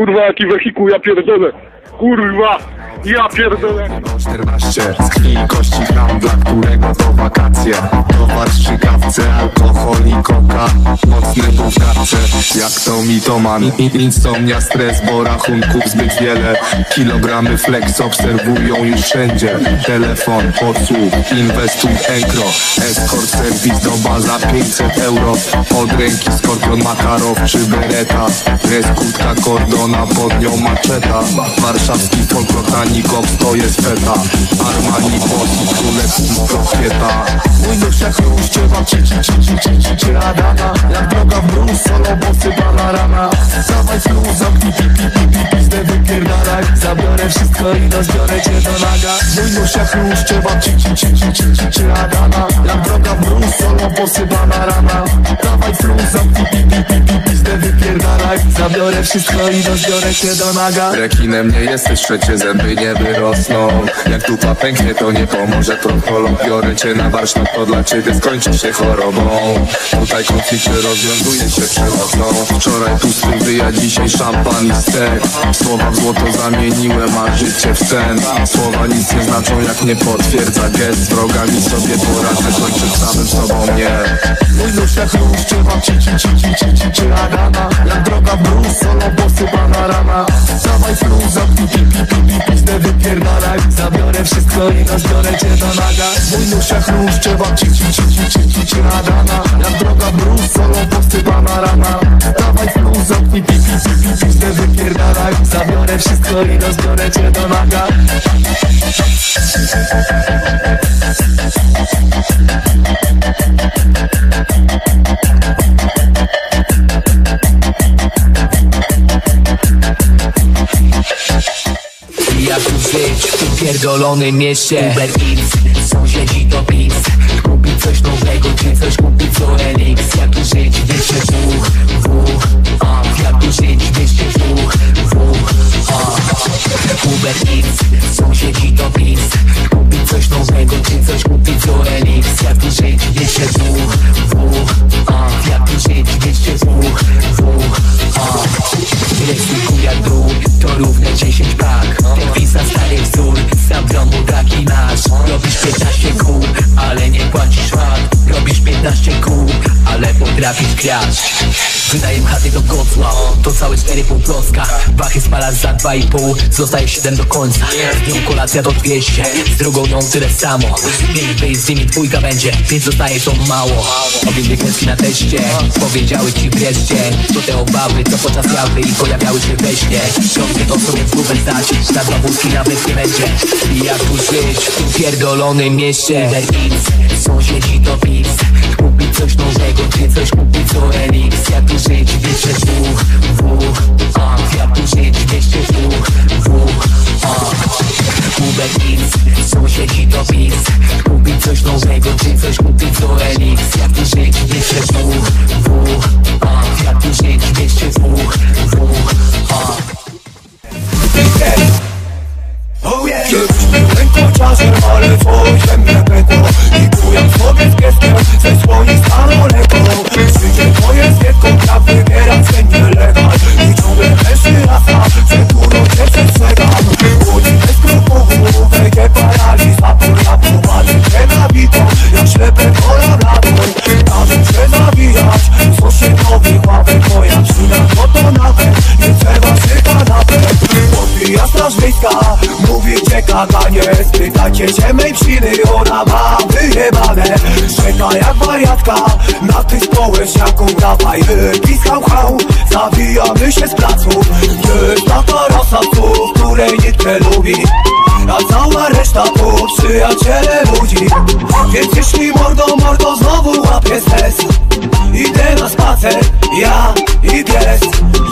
Kurwa, jaki wehikuł, ja pierdolę. Kurwa, ja pierdolę. 14 z krwi i kości gram, dla którego to wakacje. Towar strzykawce, alkohol i koka w gadce, jak to mitoman I- i- Insomnia, stres, bo rachunków zbyt wiele. Kilogramy flex obserwują już wszędzie. Telefon, podsłuch, inwestuj enkro Escort, serwis do baza 500 euro. Od ręki skorpion, makarow czy bereta. Dres, kurtka, kordona, pod nią maczeta Warszawski folklor, Tanikow, to jest feta Armani, boss i królewski profeta Mój nóż jak chruście wam ci ci ci ci ci ci ci radana Jak droga w mróz, solo bossy rana. Dawaj flu, Zabiorę wszystko i rozbiorę cię do naga. Mój jak chruście wam ci ci ci ci ci ci ci radana Jak droga w mróz, solo bossy rana. Dawaj flu, zamknij pi pi pi pi pizdę wypierdalaj. Zabiorę wszystko i rozbiorę cię do naga. Rekinem nie jesteś, trzecie zęby nie wyrosną. Jak dupa pęknie to nie pomoże trocholog Biorę cię na warsztat, to dla ciebie skończy się chorobą. Tutaj konflikty rozwiązuje się przemocą Wczoraj pusty wyja, dzisiaj szampan i stek Słowa w złoto zamieniłem, a życie w sen Słowa nic nie znaczą jak nie potwierdza gest Z wrogami sobie poradzę, kończę samym sobą nie Mój nóż jak chruście wam ci ci ci ci ci ci pierdolonym mieście. Uber Eats, sąsiedzi to pizz Kupić coś nowego, czy coś kupić co Elix? Jak tu żyć, dwóch, dwóch kraść Wydaję chaty do kotła, to całe 4,5 klocka Bachy spalasz za 2,5, zostaje 7 do końca. Z nią kolacja to 200, z drugą ją tyle samo. Pięć wyjść z nimi dwójka będzie, więc zostaje to mało. Obie kręci na teście, powiedziały ci wreszcie. To te obawy, co podczas jawy i pojawiały się we śnie. Ciągle to sobie w głowę zdać, na dwa wózki nawet nie będzie. I jak tu żyć w tym pierdolonym mieście sąsiedzi to pizz Kupić coś nowego, czy coś kupić co Elix Jak tu żyć, wiecie dwóch, dwóch a, Jak tu żyć, wiecie dwóch, dwóch a. Uber Eats, sąsiedzi to pizz Kupić coś nowego, czy coś kupić co Elix Jak tu żyć, wiecie dwóch, dwóch a, Jak tu żyć, wiecie dwóch, dwóch a. Oh yeah. Ręką czasem, ale twoje ziemne pękło. I bujam sobie z pieskiem Ze słoni staną Się mej psiny Ona ma wyjebane. Czeka jak wariatka Na tych społeczniaku Dawaj wypis hał hał. Zawijamy się z placu Jest taka rasa psów Której nikt nie lubi. A cała reszta to przyjaciele ludzi. Więc jeśli mordo mordo znowu łapie stres Idę na spacer, ja i pies.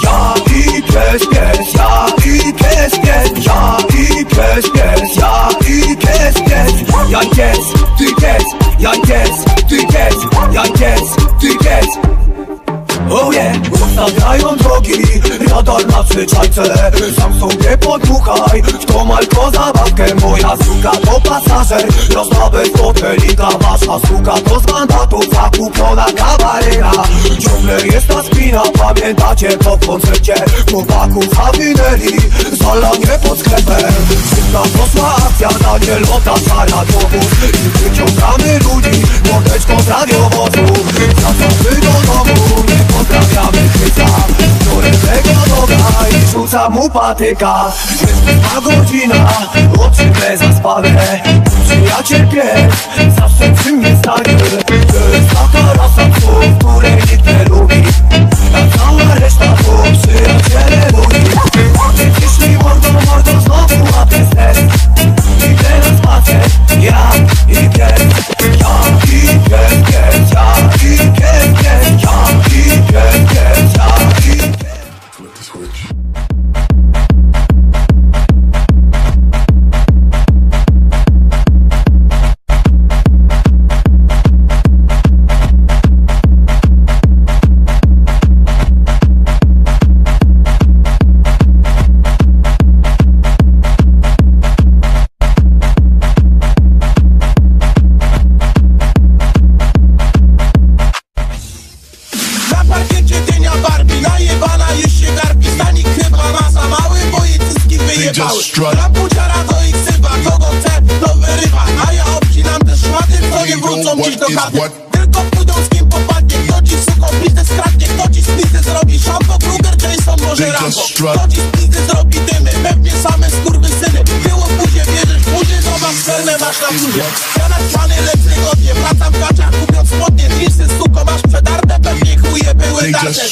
Ja i pies, pies, ja i pies, pies. Ja i pies, pies, ja i pies Ja pies, ty pies, ja pies, ty pies Ja pies, ty pies Oh yeah, ustawiają drogi, nadal na przyczajce Sam sobie podmuchaj Kto ma tylko zabawkę Moja suka to pasażer. Jazda bez hotelika Wasza suka to z mandatu Zakupiona kawaryna Ciągle jest ta spina Pamiętacie po koncercie? Chłopaków zawinęli Zalanie pod sklepem. Szybka poszła akcja Daniel otacza dowóz I wyciągamy ludzi Mordeczką z radiowozu rzuca mu patyka. Jest godzina Oczy bezaspane Przyjaciel pies Zawsze przy mnie stanie. To jest taka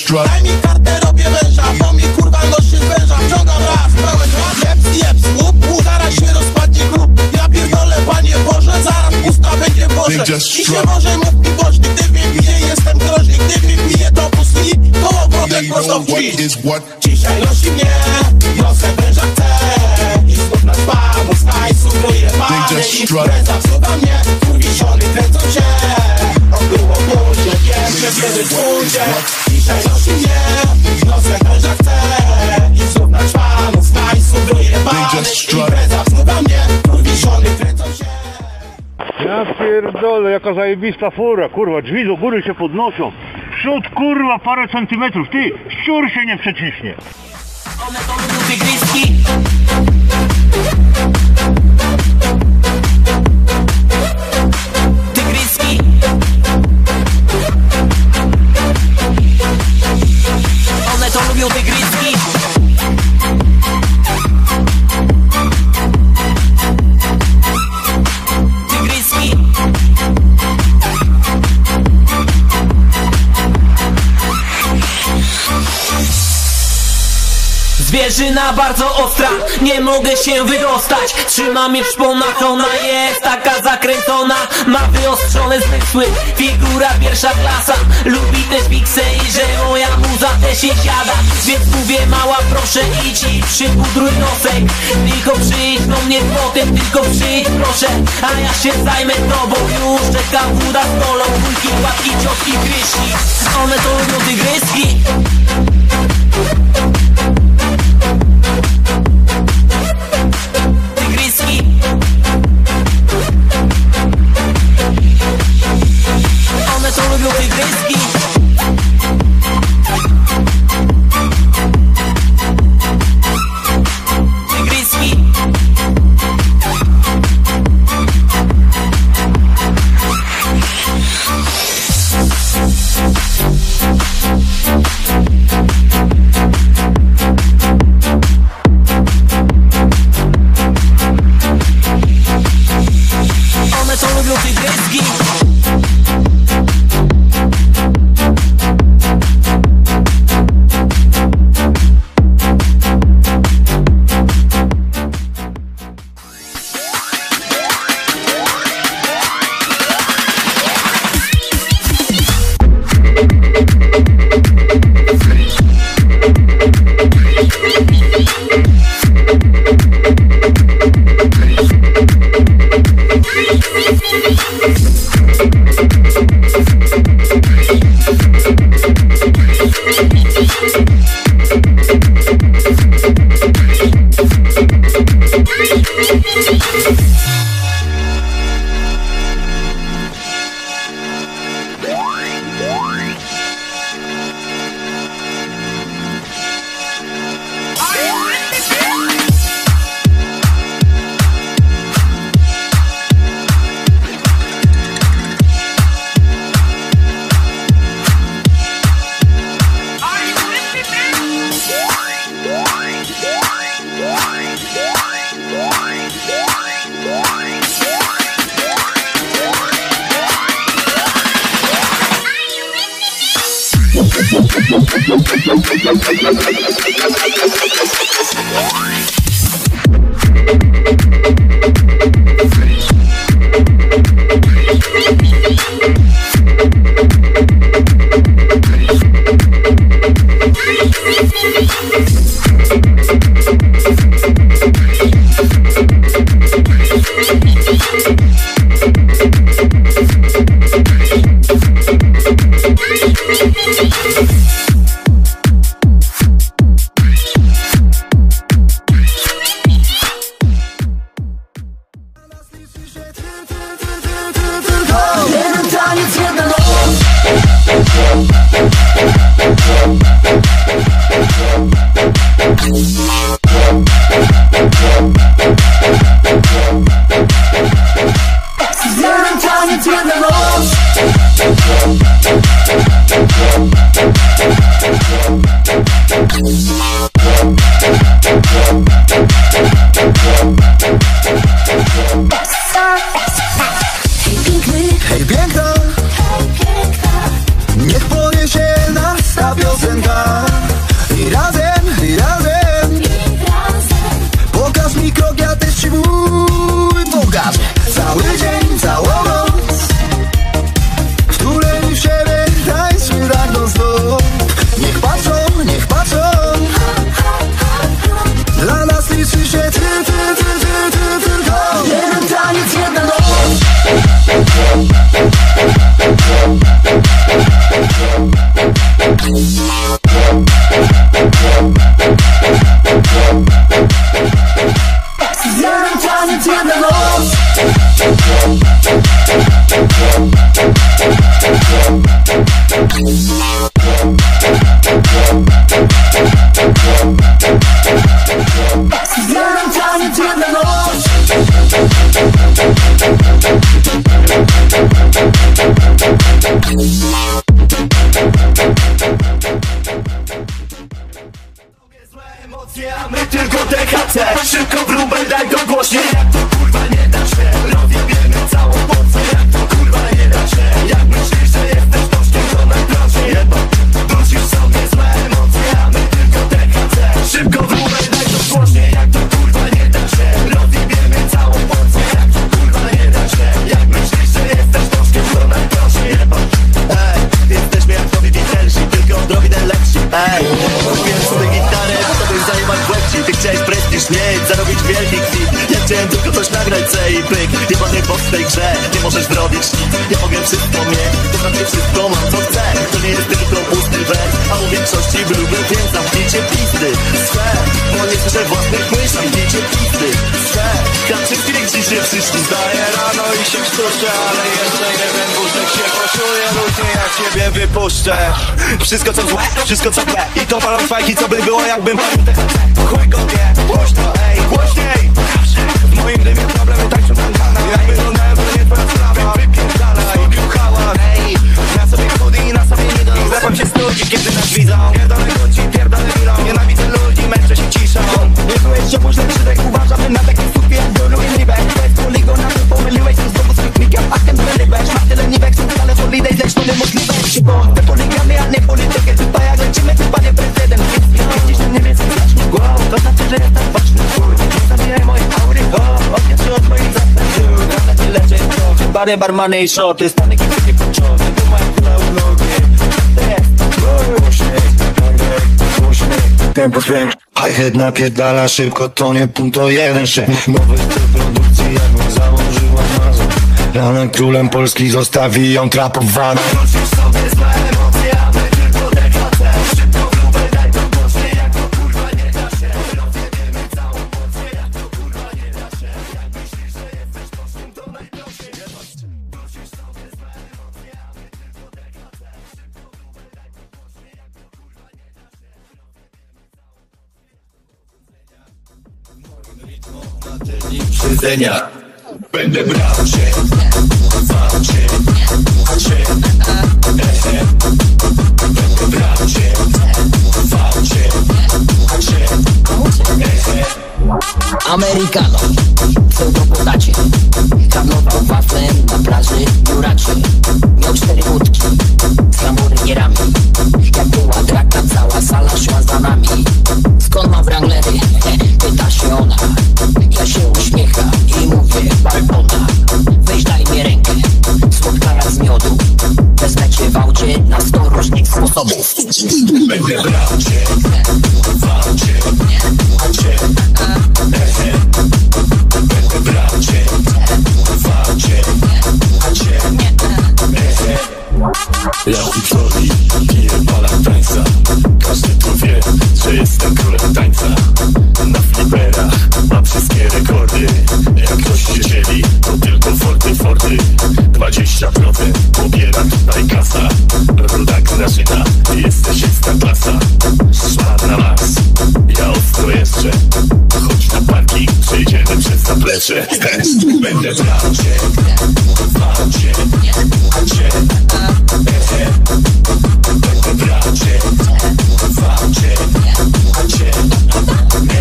strut. Daj mi kartę, robię węża Bo mi kurwa nosi węża. Wciągam raz, pełen raz Jeps, jeps, łup, łup Zaraz się rozpadnie klub Ja pierdolę, Panie Boże Zaraz pusta będzie Boże. I się może mów mi głośny Gdy mnie bije, jestem groźny Gdy mnie bije, to pusti Koło wrotek prosto w drzwi pierdolę, jaka zajebista fura, kurwa, drzwi do góry się podnoszą. Przód, kurwa, parę centymetrów, ty, szczur się nie przeciśnie. One to tygryski Tygryski One to lubią Tygryski Zwierzyna bardzo ostra, nie mogę się wydostać. Trzyma mnie w szponach, ona jest taka zakręcona. Ma wyostrzone zmysły, figura pierwsza klasa Lubi też pikse i że moja muza też jej siada. Więc mówię mała proszę idź i przypudruj nosek. Tylko przyjdź do mnie potem, tylko przyjdź proszę. A ja się zajmę tobą, już czekam woda z kolą. Wujki, łapki, ciotki, gryźki One to lubią Tygryski One to I'm sorry. Jeden taniec, THC Szybko zarobić wielki kwit. Ja chciałem tylko coś nagrać, C i pyk. Jebany boss w tej grze, nie możesz zrobić nic. Ja mogę wszystko mieć, to prawie wszystko mam co chcę. To nie jest tylko pusty wers A u większości byłby więc zamknijcie pizdy Swe, bo nie słyszę własnych myśli. Zamknijcie swe Kaczyński dzisiaj przyszli Wstaję rano i się krztuszę, ale jeszcze jeden buszek się poczuję Różnie jak ciebie wypuszczę. Wszystko co złe, wszystko co złe. I to palą fajki, co by było jakbym palił te Chuj go wie, głośno, ej, głośniej. W moim dymie problemy tańczą tam pana Jak wyglądałem, to nie twoja sprawa. Wypierdalaj, hałas, ej Na sobie chudzi i na sobie nie dam Zlepam się z ludzi, kiedy nas widzą. Pierdolę ludzi, pierdolę milą. Nienawidzę ludzi, męczę się ciszą. Nie czujesz się później Bary, barmany i szoty Stany kilku nie kluczowe Tu moja kula u nogi. To jest, głośniej Głośniej Tempo zwiększ Hi-hat napierdala szybko, to nie punkt, to jeden szef Nowy styl produkcji, jakbym założyła nazwę Rana królem Polski zostawi ją trapowaną Będę brał cię, wał cię, cię, ehe. Będę brał cię, wał cię, cię, ehe. Americano pseudopodacie Handlował waflem na plaży Juraczy Miał cztery łódki z hamburgerami Jak była draka, cała sala szła za nami Skąd ma wranglery? Przez zaplecze Będę brał cię, wał cię, cię Ehe. Będę brał cię, wał cię, cię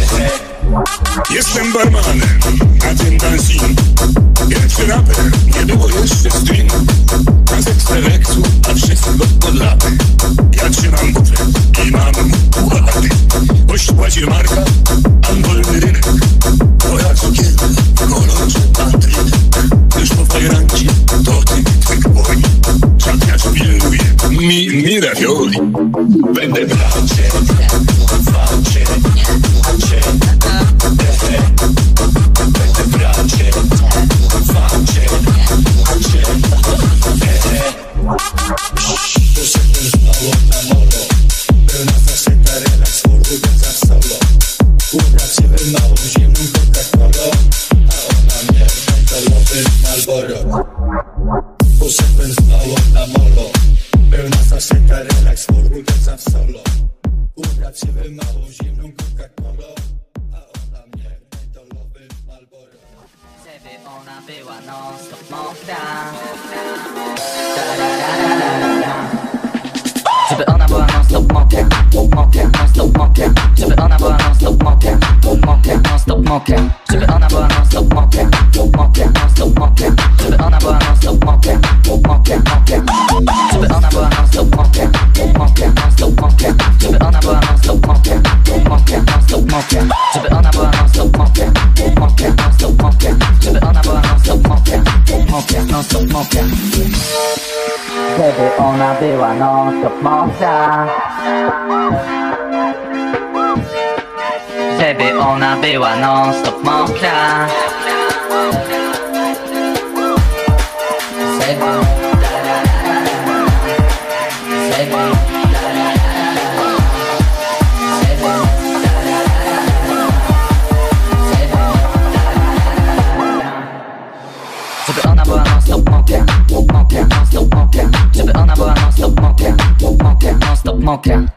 Ehe. Jestem barmanem, manquer, je veux en avoir un non-stop manquer, manquer, non-stop manquer, je veux en avoir un non-stop manquer, manquer, manquer, je veux en avoir un non-stop manquer, manquer, non-stop manquer, je veux en avoir un non-stop manquer, manquer, non-stop manquer, je veux en avoir un non-stop manquer, manquer, non-stop manquer, je veux en avoir un non-stop manquer, manquer, non-stop manquer. Wtedy ona była non-stop mądra Żeby ona była non stop mokra Żeby ona była non stop mokra Mokra, non stop mokra Żeby ona była non stop mokra Mokra, non stop mokra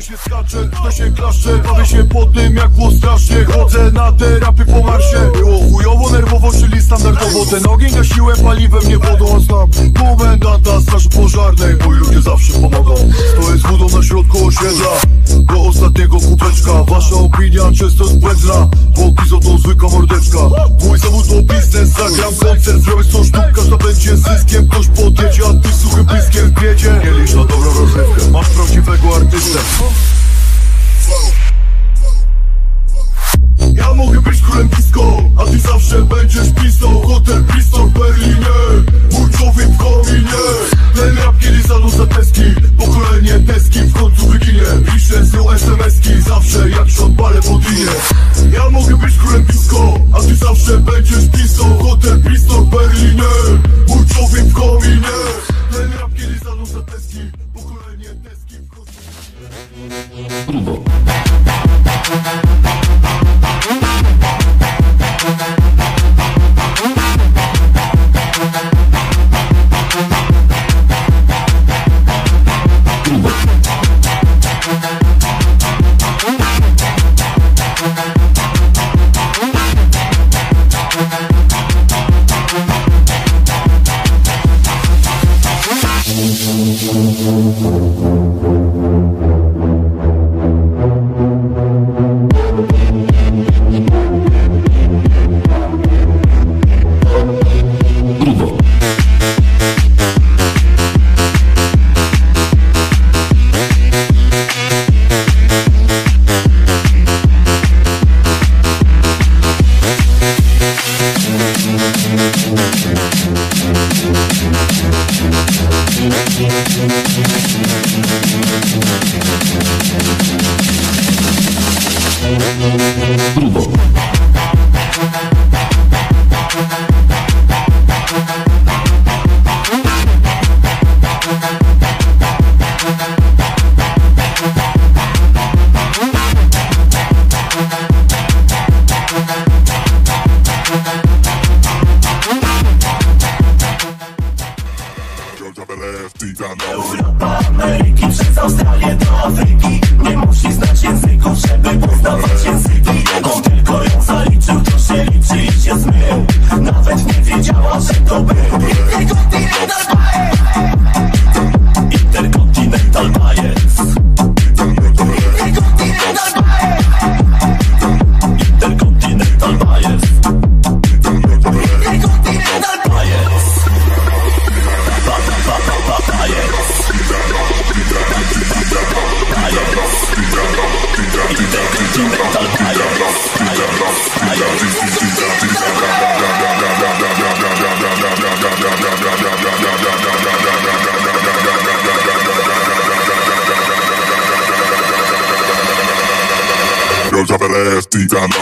tutaj się skacze, to się klaszcze. Bawię się po tym jak było strasznie. Chodzę na terapie po marsie. Było chujowo, nerwowo, czyli standardowo. Ten ogień gasiłem paliwem, nie wodą, a znam Komendanta straży pożarnej Moi ludzie zawsze pomogą. Stoję z wodą na środku osiedla Do ostatniego kubeczka Wasza opinia często jest błędna Bo Kizo to zwykła mordeczka. Mój zawód to biznes, zagram koncert. Zrobię 100 sztuk, każda będzie zyskiem. Ktoś podjedzie, a ty suchym pyskiem w Nie licz na dobrą rozrywkę. Masz prawdziwego artystę. Ja mogę być królem disco, a ty zawsze będziesz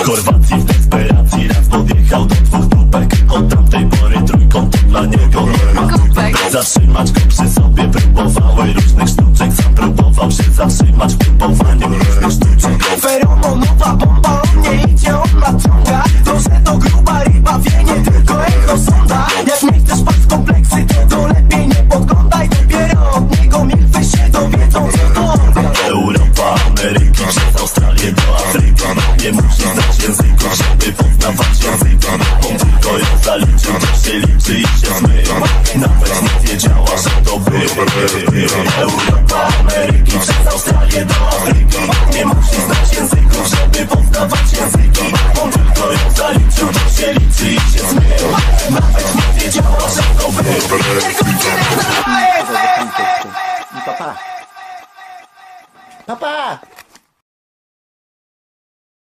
Chorwacji w